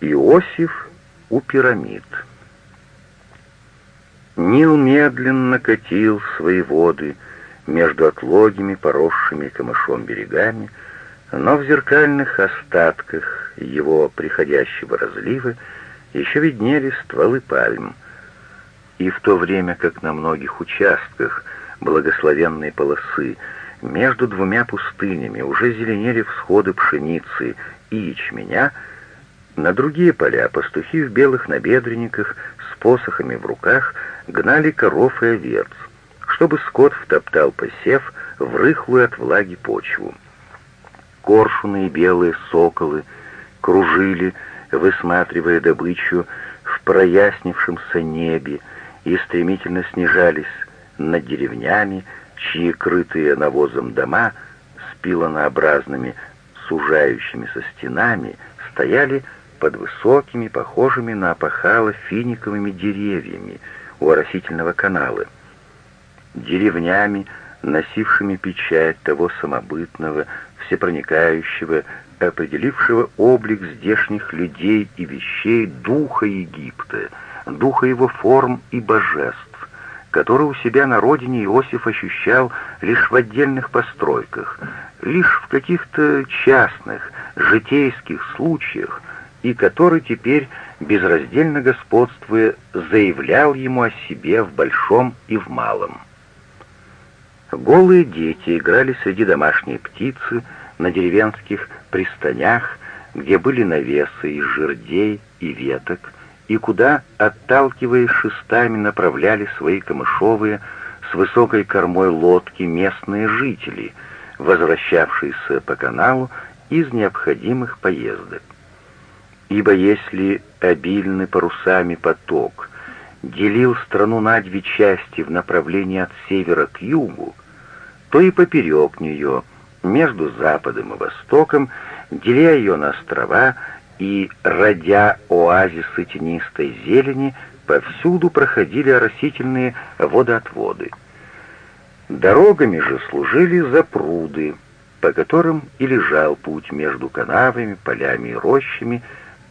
Иосиф у пирамид. Нил медленно катил свои воды между отлогими, поросшими камышом берегами, но в зеркальных остатках его приходящего разлива еще виднелись стволы пальм. И в то время как на многих участках благословенной полосы между двумя пустынями уже зеленели всходы пшеницы и ячменя, на другие поля пастухи в белых набедренниках с посохами в руках гнали коров и овец, чтобы скот втоптал посев в рыхлую от влаги почву. Коршуны и белые соколы кружили, высматривая добычу в прояснившемся небе, и стремительно снижались над деревнями, чьи крытые навозом дома с пилонообразными сужающимися стенами стояли под высокими, похожими на опахало финиковыми деревьями у оросительного канала. Деревнями, носившими печать того самобытного, всепроникающего, определившего облик здешних людей и вещей духа Египта, духа его форм и божеств, который у себя на родине Иосиф ощущал лишь в отдельных постройках, лишь в каких-то частных, житейских случаях, и который теперь, безраздельно господствуя, заявлял ему о себе в большом и в малом. Голые дети играли среди домашней птицы на деревенских пристанях, где были навесы из жердей и веток, и куда, отталкиваясь шестами, направляли свои камышовые с высокой кормой лодки местные жители, возвращавшиеся по каналу из необходимых поездок. Ибо если обильный парусами поток делил страну на две части в направлении от севера к югу, то и поперек нее, между западом и востоком, деля ее на острова и, родя оазисы тенистой зелени, повсюду проходили оросительные водоотводы. Дорогами же служили запруды, по которым и лежал путь между канавами, полями и рощами,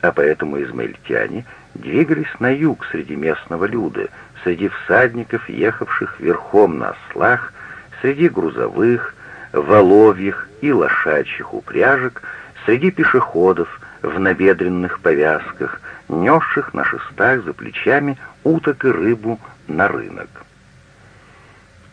а поэтому измаильтяне двигались на юг среди местного люда, среди всадников, ехавших верхом на ослах, среди грузовых, воловьих и лошачьих упряжек, среди пешеходов в набедренных повязках, несших на шестах за плечами уток и рыбу на рынок.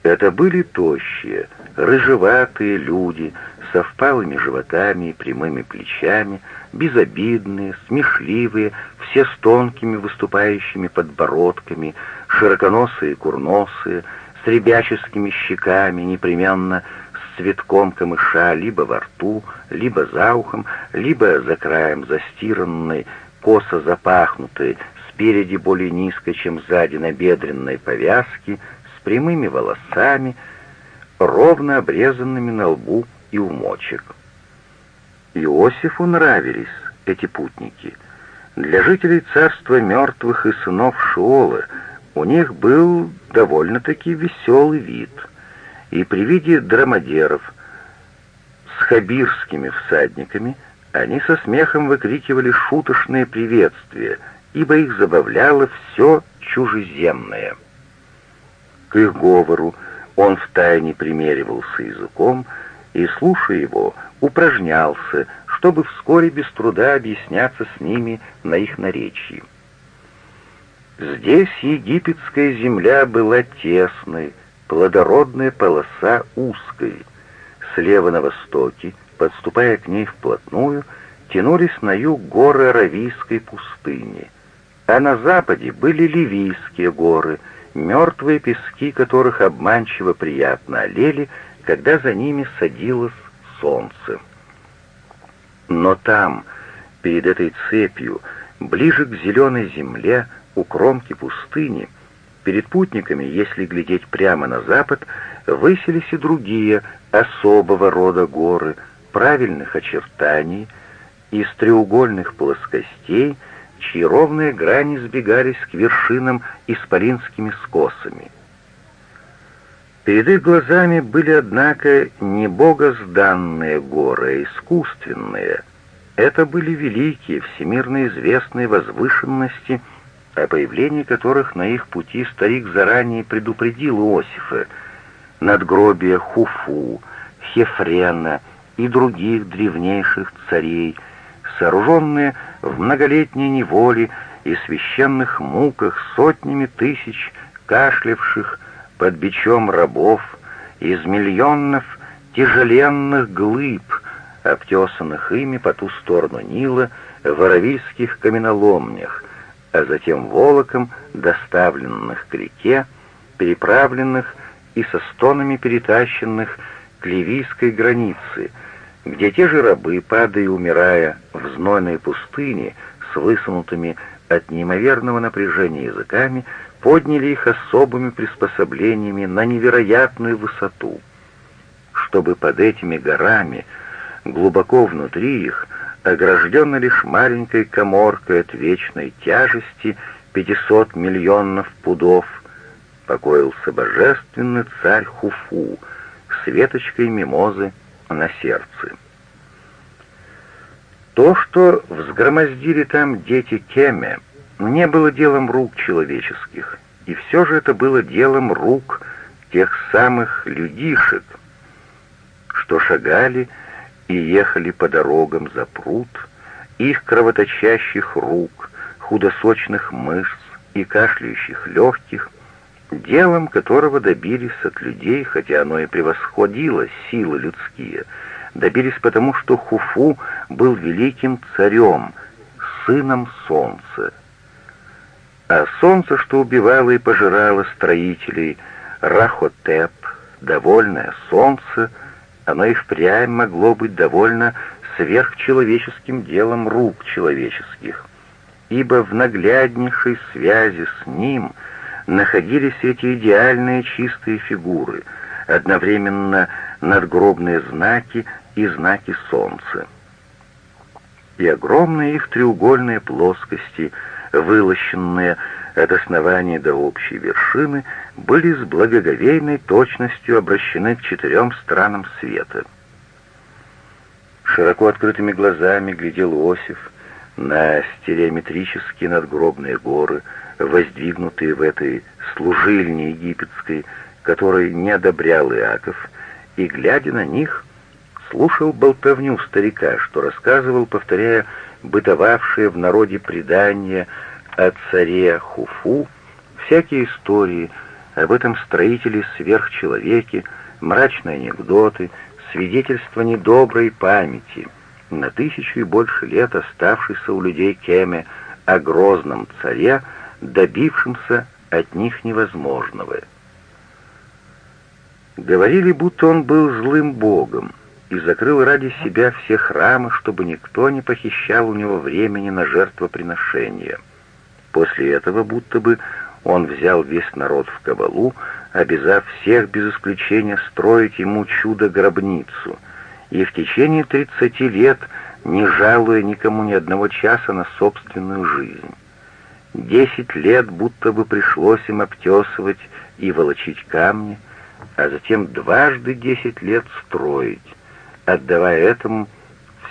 Это были тощие, рыжеватые люди со впалыми животами и прямыми плечами, безобидные, смешливые, все с тонкими выступающими подбородками, широконосые курносые, с ребяческими щеками, непременно с цветком камыша либо во рту, либо за ухом, либо за краем застиранной, косо запахнутой, спереди более низко, чем сзади набедренной повязки, с прямыми волосами, ровно обрезанными на лбу и у мочек. Иосифу нравились эти путники. Для жителей царства мертвых и сынов Шиола у них был довольно-таки веселый вид, и при виде драмадеров с хабирскими всадниками они со смехом выкрикивали шуточные приветствия, ибо их забавляло все чужеземное. К их говору он втайне примеривался языком, и, слушая его, упражнялся, чтобы вскоре без труда объясняться с ними на их наречии. Здесь египетская земля была тесной, плодородная полоса узкой. Слева на востоке, подступая к ней вплотную, тянулись на юг горы Аравийской пустыни, а на западе были Ливийские горы, мертвые пески которых обманчиво приятно олели, когда за ними садилось солнце. Но там, перед этой цепью, ближе к зеленой земле, у кромки пустыни, перед путниками, если глядеть прямо на запад, высились и другие особого рода горы, правильных очертаний, из треугольных плоскостей, чьи ровные грани сбегались к вершинам исполинскими скосами. Перед их глазами были, однако, не богозданные горы, а искусственные, Это были великие, всемирно известные возвышенности, о появлении которых на их пути старик заранее предупредил Иосифа, надгробия Хуфу, Хефрена и других древнейших царей, сооруженные в многолетней неволе и священных муках сотнями тысяч кашлявших под бичом рабов из миллионов тяжеленных глыб, обтесанных ими по ту сторону Нила в аравийских каменоломнях, а затем волоком доставленных к реке, переправленных и со стонами перетащенных к ливийской границе, где те же рабы, падая и умирая в знойной пустыне с высунутыми от неимоверного напряжения языками, подняли их особыми приспособлениями на невероятную высоту, чтобы под этими горами, глубоко внутри их, огражденной лишь маленькой коморкой от вечной тяжести 500 миллионов пудов, покоился божественный царь Хуфу с веточкой мимозы на сердце. То, что взгромоздили там дети Кеме, не было делом рук человеческих, и все же это было делом рук тех самых людишек, что шагали и ехали по дорогам за пруд, их кровоточащих рук, худосочных мышц и кашляющих легких, делом которого добились от людей, хотя оно и превосходило силы людские, добились потому, что Хуфу был великим царем, сыном солнца. А солнце, что убивало и пожирало строителей, Рахотеп, довольное солнце, оно и впрямь могло быть довольно сверхчеловеческим делом рук человеческих, ибо в нагляднейшей связи с ним находились эти идеальные чистые фигуры, одновременно надгробные знаки и знаки солнца. И огромные их треугольные плоскости — вылощенные от основания до общей вершины, были с благоговейной точностью обращены к четырем странам света. Широко открытыми глазами глядел Иосиф на стереометрические надгробные горы, воздвигнутые в этой служильне египетской, которой не одобрял Иаков, и, глядя на них, слушал болтовню старика, что рассказывал, повторяя бытовавшие в народе предания о царе Хуфу, всякие истории об этом строителе-сверхчеловеке, мрачные анекдоты, свидетельства недоброй памяти, на тысячу и больше лет оставшейся у людей Кеме о грозном царе, добившемся от них невозможного. Говорили, будто он был злым богом, и закрыл ради себя все храмы, чтобы никто не похищал у него времени на жертвоприношение. После этого будто бы он взял весь народ в кабалу, обязав всех без исключения строить ему чудо-гробницу, и в течение тридцати лет не жалуя никому ни одного часа на собственную жизнь. Десять лет будто бы пришлось им обтесывать и волочить камни, а затем дважды десять лет строить, отдавая этому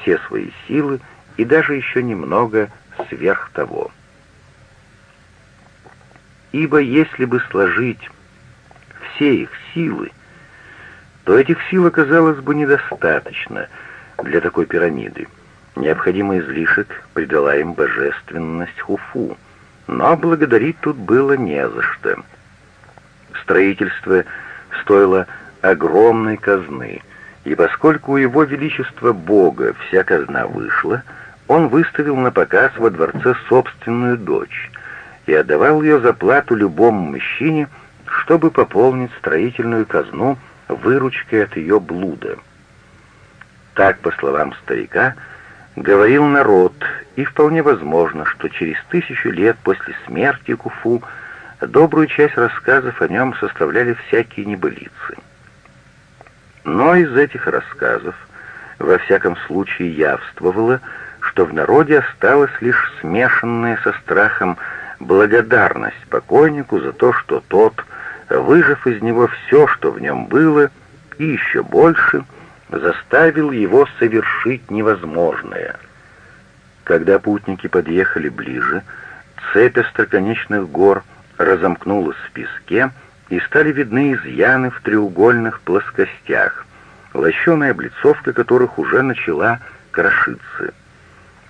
все свои силы и даже еще немного сверх того. Ибо если бы сложить все их силы, то этих сил оказалось бы недостаточно для такой пирамиды. Необходимый излишек придала им божественность Хуфу, но благодарить тут было не за что. Строительство стоило огромной казны — и поскольку у его величества Бога вся казна вышла, он выставил на показ во дворце собственную дочь и отдавал ее за плату любому мужчине, чтобы пополнить строительную казну выручкой от ее блуда. Так, по словам старика, говорил народ, и вполне возможно, что через тысячу лет после смерти Куфу добрую часть рассказов о нем составляли всякие небылицы. Но из этих рассказов во всяком случае явствовало, что в народе осталась лишь смешанная со страхом благодарность покойнику за то, что тот, выжив из него все, что в нем было, и еще больше, заставил его совершить невозможное. Когда путники подъехали ближе, цепь остроконечных гор разомкнулась в песке, и стали видны изъяны в треугольных плоскостях, лощеная облицовка которых уже начала крошиться.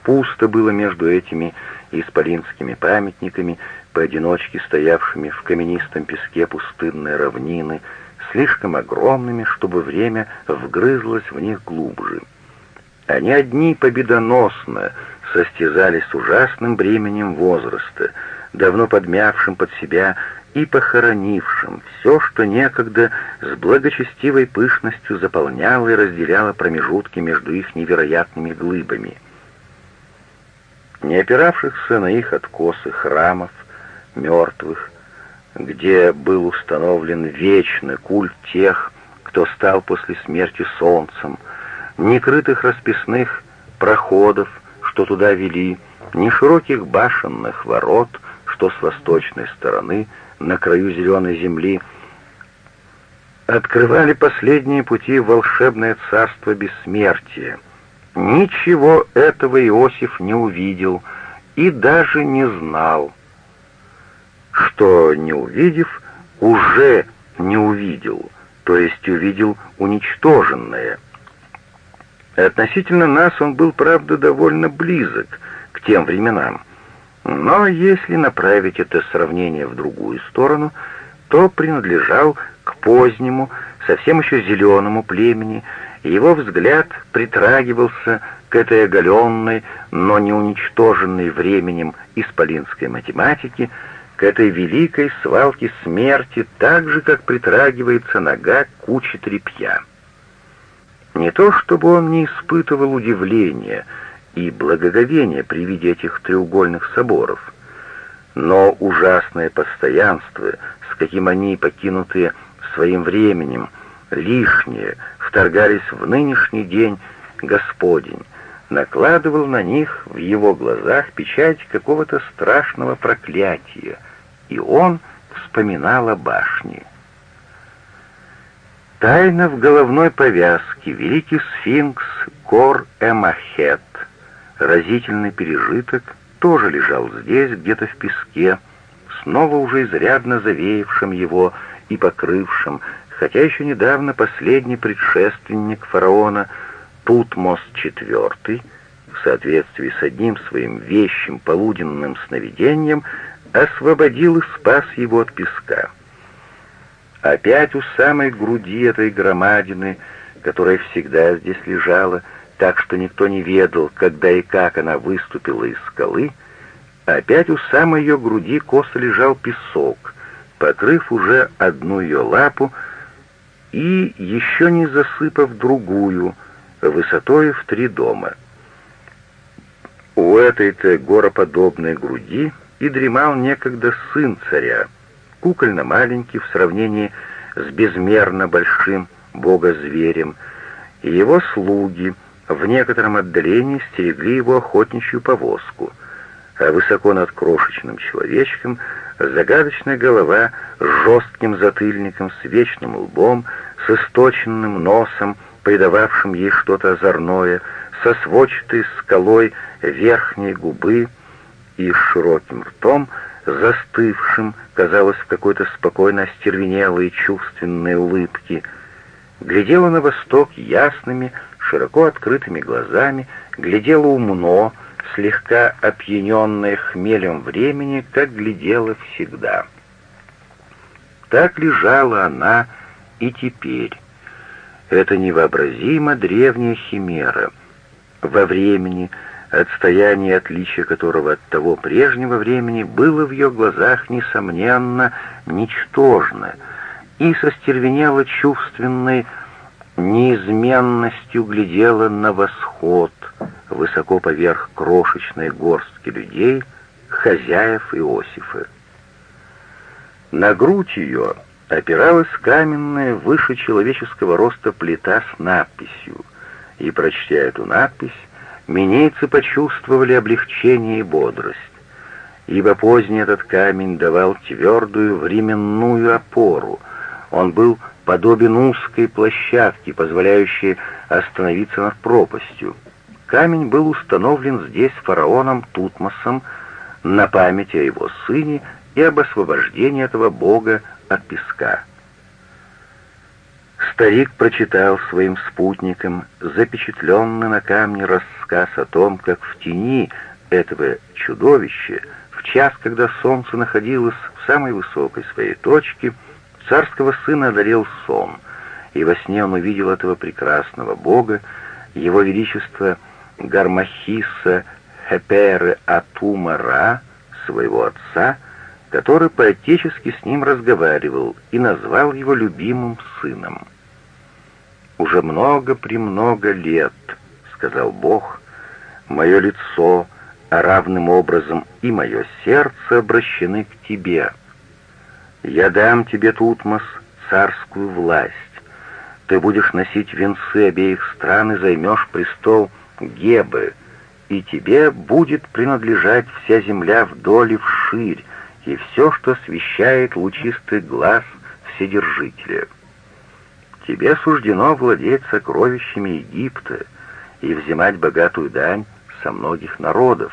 Пусто было между этими исполинскими памятниками, поодиночке стоявшими в каменистом песке пустынной равнины, слишком огромными, чтобы время вгрызлось в них глубже. Они одни победоносно состязались с ужасным бременем возраста, давно подмявшим под себя и похоронившим все, что некогда с благочестивой пышностью заполняло и разделяло промежутки между их невероятными глыбами. Не опиравшихся на их откосы храмов, мертвых, где был установлен вечный культ тех, кто стал после смерти солнцем, ни крытых расписных проходов, что туда вели, ни широких башенных ворот, что с восточной стороны, на краю зеленой земли, открывали последние пути в волшебное царство бессмертия. Ничего этого Иосиф не увидел и даже не знал, что, не увидев, уже не увидел, то есть увидел уничтоженное. Относительно нас он был, правда, довольно близок к тем временам, но если направить это сравнение в другую сторону, то принадлежал к позднему, совсем еще зеленому племени, его взгляд притрагивался к этой оголенной, но не уничтоженной временем исполинской математике, к этой великой свалке смерти так же, как притрагивается нога к куче тряпья. Не то чтобы он не испытывал удивления и благоговения при виде этих треугольных соборов, но ужасное постоянство, с каким они, покинутые своим временем, лишние, вторгались в нынешний день Господень, накладывал на них в его глазах печать какого-то страшного проклятия, и он вспоминал о башне. Тайна в головной повязке, великий сфинкс Кор-Эмахет, разительный пережиток, тоже лежал здесь, где-то в песке, снова уже изрядно завеявшим его и покрывшим, хотя еще недавно последний предшественник фараона Тутмос IV, в соответствии с одним своим вещим полуденным сновидением, освободил и спас его от песка. Опять у самой груди этой громадины, которая всегда здесь лежала, так что никто не ведал, когда и как она выступила из скалы, опять у самой ее груди косо лежал песок, покрыв уже одну ее лапу и еще не засыпав другую, высотой в три дома. У этой-то гороподобной груди и дремал некогда сын царя, кукольно маленький в сравнении с безмерно большим бога-зверем, и его слуги в некотором отдалении стерегли его охотничью повозку, а высоко над крошечным человечком загадочная голова с жестким затыльником, с вечным лбом, с источенным носом, придававшим ей что-то озорное, со сводчатой скалой верхней губы и широким ртом, застывшим, казалось, в какой-то спокойно остервенелой чувственной улыбке, глядела на восток ясными, широко открытыми глазами, глядела умно, слегка опьяненная хмелем времени, как глядела всегда. Так лежала она и теперь. Это невообразимо древняя химера. Во времени, отстояние и отличие которого от того прежнего времени было в ее глазах, несомненно, ничтожно, и со стервенело чувственной неизменностью глядела на восход, высоко поверх крошечной горстки людей, хозяев Иосифа. На грудь ее опиралась каменная выше человеческого роста плита с надписью, и, прочтя эту надпись, Минейцы почувствовали облегчение и бодрость, ибо поздний этот камень давал твердую временную опору. Он был подобен узкой площадке, позволяющей остановиться над пропастью. Камень был установлен здесь фараоном Тутмосом на память о его сыне и об освобождении этого бога от песка. Старик прочитал своим спутникам запечатленный на камне рассказ о том, как в тени этого чудовища, в час, когда солнце находилось в самой высокой своей точке, царского сына одарил сон, и во сне он увидел этого прекрасного бога, его величество Гармахиса Хеперы Атумара, своего отца, который поотечески с ним разговаривал и назвал его любимым сыном. «Уже много-премного лет», — сказал Бог, — «мое лицо, а равным образом и мое сердце обращены к тебе. Я дам тебе, Тутмос, царскую власть. Ты будешь носить венцы обеих стран и займешь престол Гебы, и тебе будет принадлежать вся земля вдоль и вширь, и все, что освещает лучистый глаз Вседержителя. Тебе суждено владеть сокровищами Египта и взимать богатую дань со многих народов.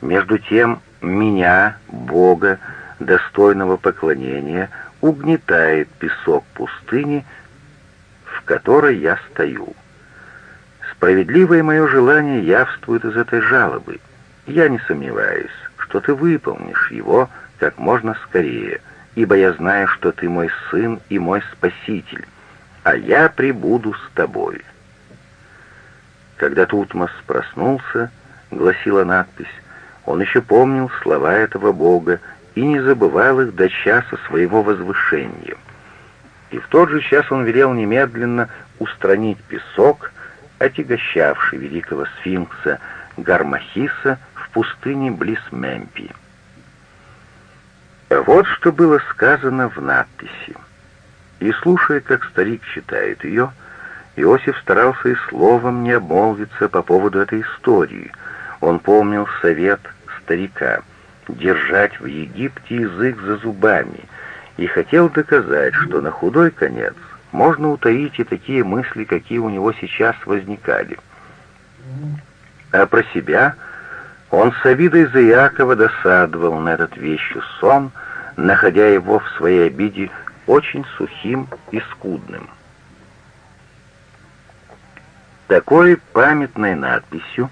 Между тем меня, Бога, достойного поклонения, угнетает песок пустыни, в которой я стою. Справедливое мое желание явствует из этой жалобы. Я не сомневаюсь, что ты выполнишь его как можно скорее, ибо я знаю, что ты мой сын и мой спаситель, а я прибуду с тобой». Когда Тутмос проснулся, гласила надпись, он еще помнил слова этого бога и не забывал их до часа своего возвышения. И в тот же час он велел немедленно устранить песок, отягощавший великого сфинкса Гармахиса в пустыне близ Мемпи. Вот что было сказано в надписи. И слушая, как старик читает ее, Иосиф старался и словом не обмолвиться по поводу этой истории. Он помнил совет старика держать в Египте язык за зубами и хотел доказать, что на худой конец можно утаить и такие мысли, какие у него сейчас возникали. А про себя он с обидой за Якова досадовал на этот вещий сон, находя его в своей обиде очень сухим и скудным. Такой памятной надписью,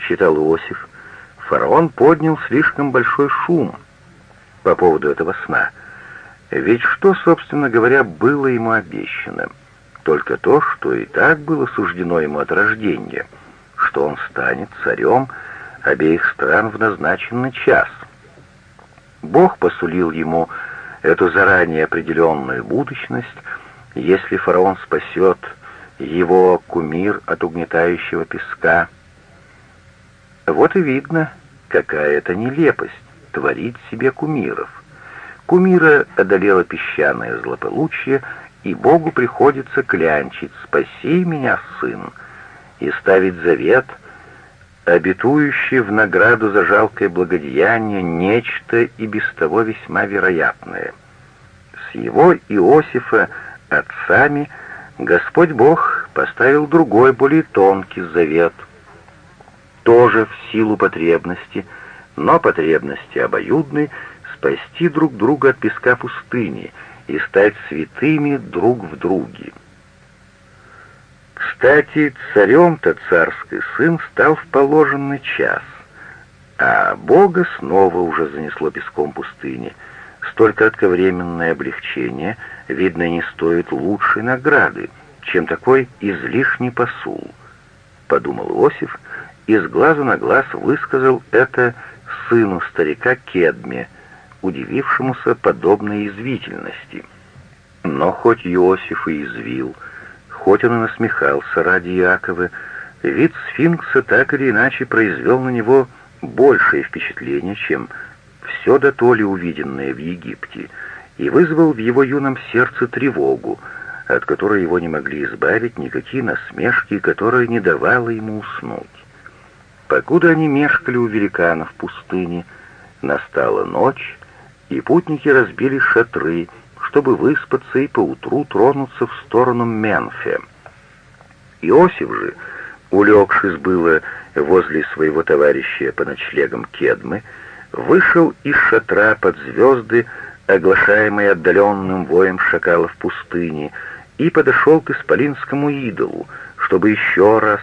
считал Иосиф, фараон поднял слишком большой шум по поводу этого сна. Ведь что, собственно говоря, было ему обещано? Только то, что и так было суждено ему от рождения, что он станет царем обеих стран в назначенный час. Бог посулил ему эту заранее определенную будущность, если фараон спасет его кумир от угнетающего песка. Вот и видно, какая это нелепость — творить себе кумиров. Кумира одолела песчаное злополучие, и Богу приходится клянчить «Спаси меня, сын!» и ставить завет, обетующий в награду за жалкое благодеяние нечто и без того весьма вероятное. С его Иосифа отцами Господь Бог поставил другой, более тонкий завет, тоже в силу потребности, но потребности обоюдной, спасти друг друга от песка пустыни и стать святыми друг в друге. Кстати, царем-то царский сын стал в положенный час, а Бога снова уже занесло песком пустыни. Столь кратковременное облегчение, видно, не стоит лучшей награды, чем такой излишний посул, — подумал Иосиф, и с глазу на глаз высказал это сыну старика Кедме, удивившемуся подобной извительности. Но хоть Иосиф и извил, — Хоть он и насмехался ради Якова, вид сфинкса так или иначе произвел на него большее впечатление, чем все до то ли увиденное в Египте, и вызвал в его юном сердце тревогу, от которой его не могли избавить никакие насмешки, которые не давало ему уснуть. Покуда они мешкали у великана в пустыне, настала ночь, и путники разбили шатры, чтобы выспаться и поутру тронуться в сторону Менфе. Иосиф же улегшись было возле своего товарища по ночлегам Кедмы, вышел из шатра под звезды, оглашаемый отдаленным воем шакалов пустыни, и подошел к исполинскому идолу, чтобы еще раз,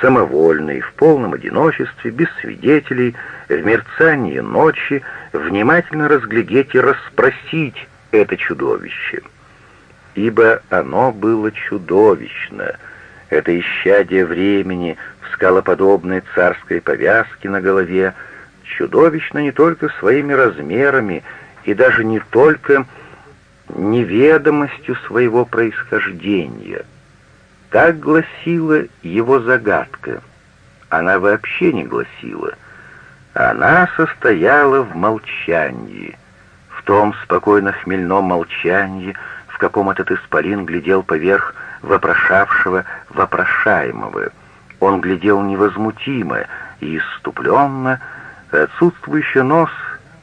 самовольный, в полном одиночестве, без свидетелей, в мерцании ночи, внимательно разглядеть и расспросить это чудовище. Ибо оно было чудовищно, это исчадие времени в скалоподобной царской повязке на голове, чудовищно не только своими размерами и даже не только неведомостью своего происхождения. Так гласила его загадка. Она вообще не гласила. Она состояла в молчании, в том спокойно хмельном молчании, в каком этот исполин глядел поверх вопрошавшего вопрошаемого. Он глядел невозмутимо и иступленно, отсутствующий нос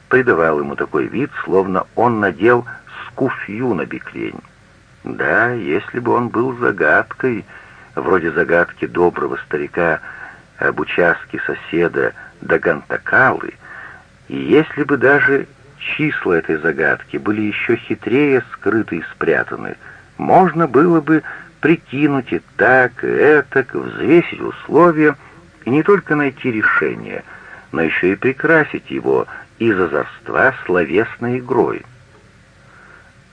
придавал ему такой вид, словно он надел скуфью на бекрень. Да, если бы он был загадкой, вроде загадки доброго старика об участке соседа Дагантакалы, и если бы даже числа этой загадки были еще хитрее скрыты и спрятаны, можно было бы прикинуть и так, и этак, взвесить условия, и не только найти решение, но еще и прикрасить его из озорства словесной игрой.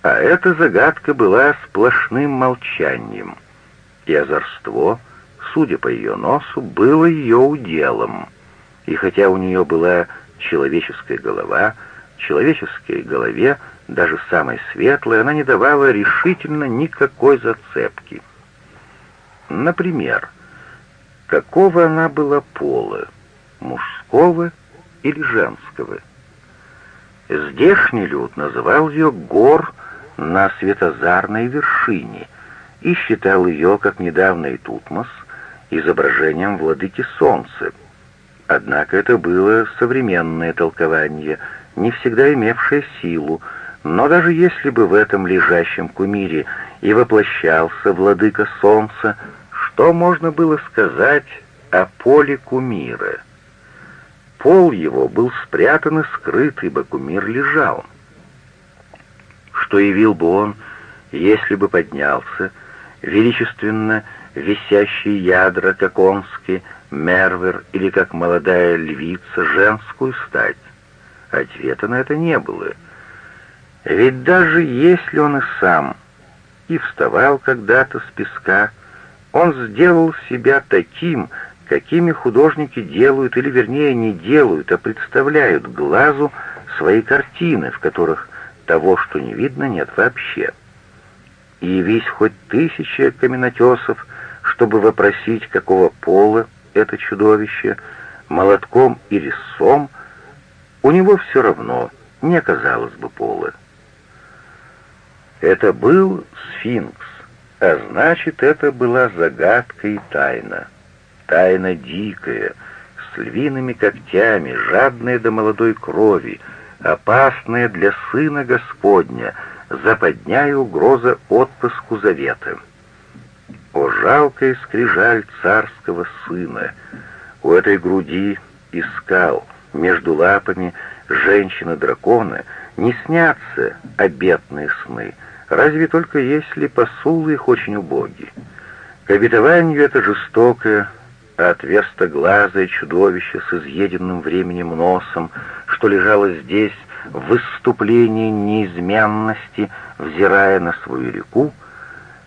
А эта загадка была сплошным молчанием, и озорство, судя по ее носу, было ее уделом. И хотя у нее была человеческая голова, человеческой голове, даже самой светлой, она не давала решительно никакой зацепки. Например, какого она была пола, мужского или женского? Здешний люд называл ее гор на светозарной вершине и считал ее, как недавно и Тутмос, изображением владыки солнца. Однако это было современное толкование, не всегда имевшее силу, но даже если бы в этом лежащем кумире и воплощался владыка солнца, что можно было сказать о поле кумира? Пол его был спрятан и скрыт, ибо кумир лежал что явил бы он, если бы поднялся, величественно висящие ядра, как онский, мервер или как молодая львица, женскую стать? Ответа на это не было. Ведь даже если он и сам и вставал когда-то с песка, он сделал себя таким, какими художники делают, или вернее не делают, а представляют глазу свои картины, в которых того, что не видно, нет вообще. И явись хоть тысяча каменотесов, чтобы вопросить, какого пола это чудовище, молотком или сом, у него все равно не оказалось бы пола. Это был сфинкс, а значит, это была загадка и тайна. Тайна дикая, с львиными когтями, жадная до молодой крови, опасная для Сына Господня, западня и угроза отпуску завета. О, жалкая скрижаль царского сына! У этой груди искал между лапами женщины-дракона не снятся обетные сны, разве только если посулы их очень убоги. К обетованию это жестокое, а отверстоглазое чудовище с изъеденным временем носом, что лежало здесь в выступлении неизменности, взирая на свою реку,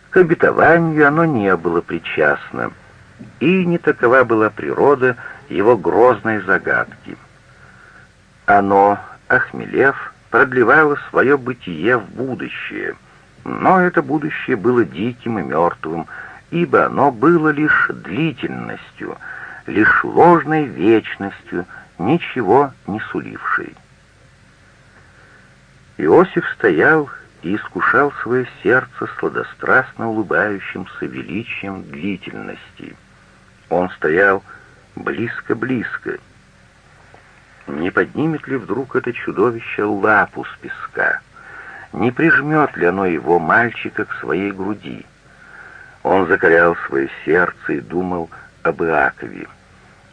к обетованию оно не было причастно, и не такова была природа его грозной загадки. Оно, охмелев, продлевало свое бытие в будущее, но это будущее было диким и мертвым, ибо оно было лишь длительностью, лишь ложной вечностью, ничего не сулившей. Иосиф стоял и искушал свое сердце сладострастно улыбающимся величием длительности. Он стоял близко-близко. Не поднимет ли вдруг это чудовище лапу с песка? Не прижмет ли оно его мальчика к своей груди? Он закалял свое сердце и думал об Иакове.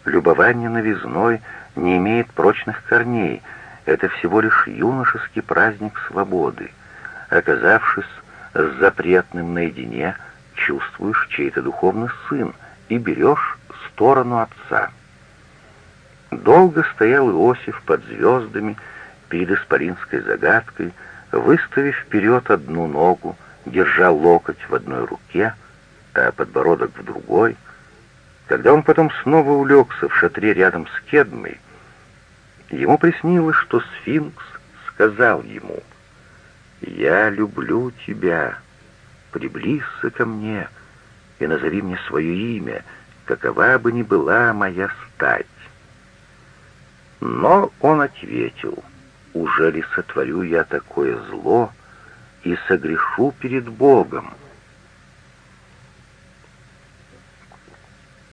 Любование новизной не имеет прочных корней, это всего лишь юношеский праздник свободы. Оказавшись с запретным наедине, чувствуешь чей-то духовный сын и берешь сторону отца. Долго стоял Иосиф под звездами перед исполинской загадкой, выставив вперед одну ногу, держа локоть в одной руке, а подбородок в другой. Когда он потом снова улегся в шатре рядом с Кедмой, ему приснилось, что сфинкс сказал ему, «Я люблю тебя, приблизься ко мне и назови мне свое имя, какова бы ни была моя стать». Но он ответил, «Уже ли сотворю я такое зло и согрешу перед Богом?»